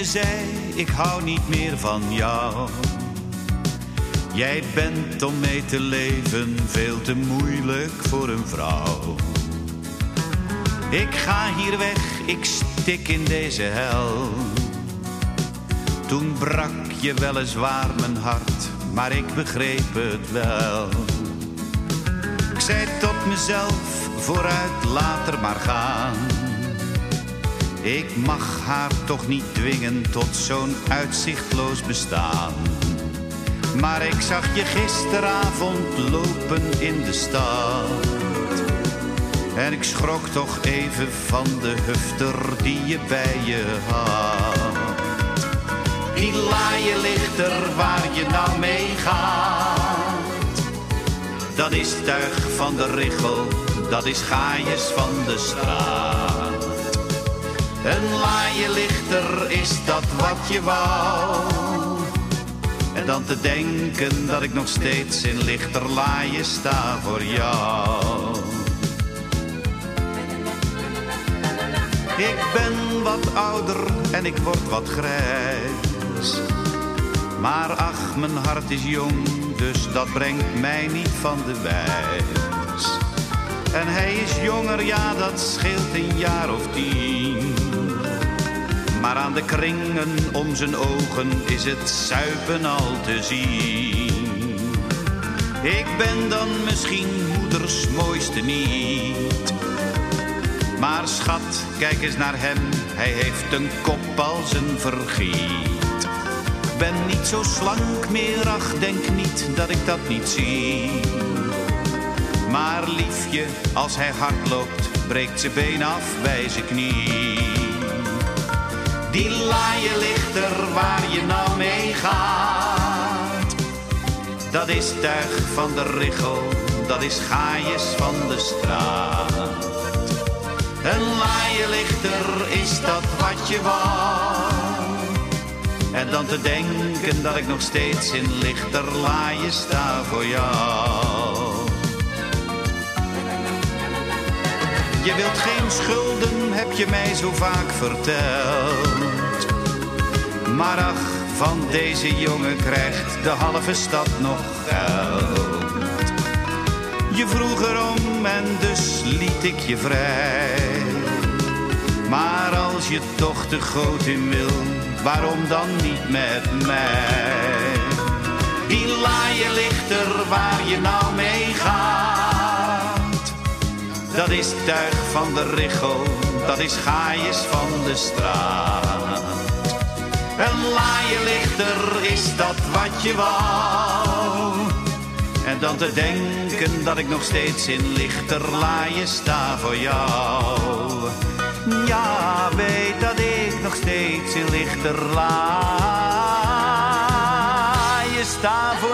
me zei, ik hou niet meer van jou. Jij bent om mee te leven veel te moeilijk voor een vrouw. Ik ga hier weg, ik stik in deze hel. Toen brak je weliswaar mijn hart, maar ik begreep het wel. Ik zei tot mezelf, vooruit, later maar gaan. Ik mag haar toch niet dwingen tot zo'n uitzichtloos bestaan. Maar ik zag je gisteravond lopen in de stad. En ik schrok toch even van de hufter die je bij je had. Die laaie lichter waar je nou mee gaat. Dat is tuig van de richel, dat is gaaiers van de straat. Een laaie lichter, is dat wat je wou? En dan te denken dat ik nog steeds in lichterlaaien sta voor jou. Ik ben wat ouder en ik word wat grijs. Maar ach, mijn hart is jong, dus dat brengt mij niet van de wijs. En hij is jonger, ja, dat scheelt een jaar of tien. Maar aan de kringen om zijn ogen is het zuipen al te zien. Ik ben dan misschien moeders mooiste niet. Maar schat, kijk eens naar hem, hij heeft een kop als een vergiet. Ben niet zo slank meer, ach, denk niet dat ik dat niet zie. Als hij hard loopt, breekt zijn been af bij zijn knie. Die laaie lichter waar je nou mee gaat. Dat is tuig van de richel, dat is gaaiers van de straat. Een laaie lichter, is dat wat je wou? En dan te denken dat ik nog steeds in lichterlaaien sta voor jou. Je wilt geen schulden, heb je mij zo vaak verteld. Maar ach, van deze jongen krijgt de halve stad nog geld. Je vroeg erom en dus liet ik je vrij. Maar als je toch de goot in wil, waarom dan niet met mij? Die laaie lichter waar je nou mee gaat. Dat is tuig van de richel, dat is gaaiers van de straat. Een lichter, is dat wat je wou? En dan te denken dat ik nog steeds in lichterlaaien sta voor jou. Ja, weet dat ik nog steeds in lichterlaaien sta voor jou.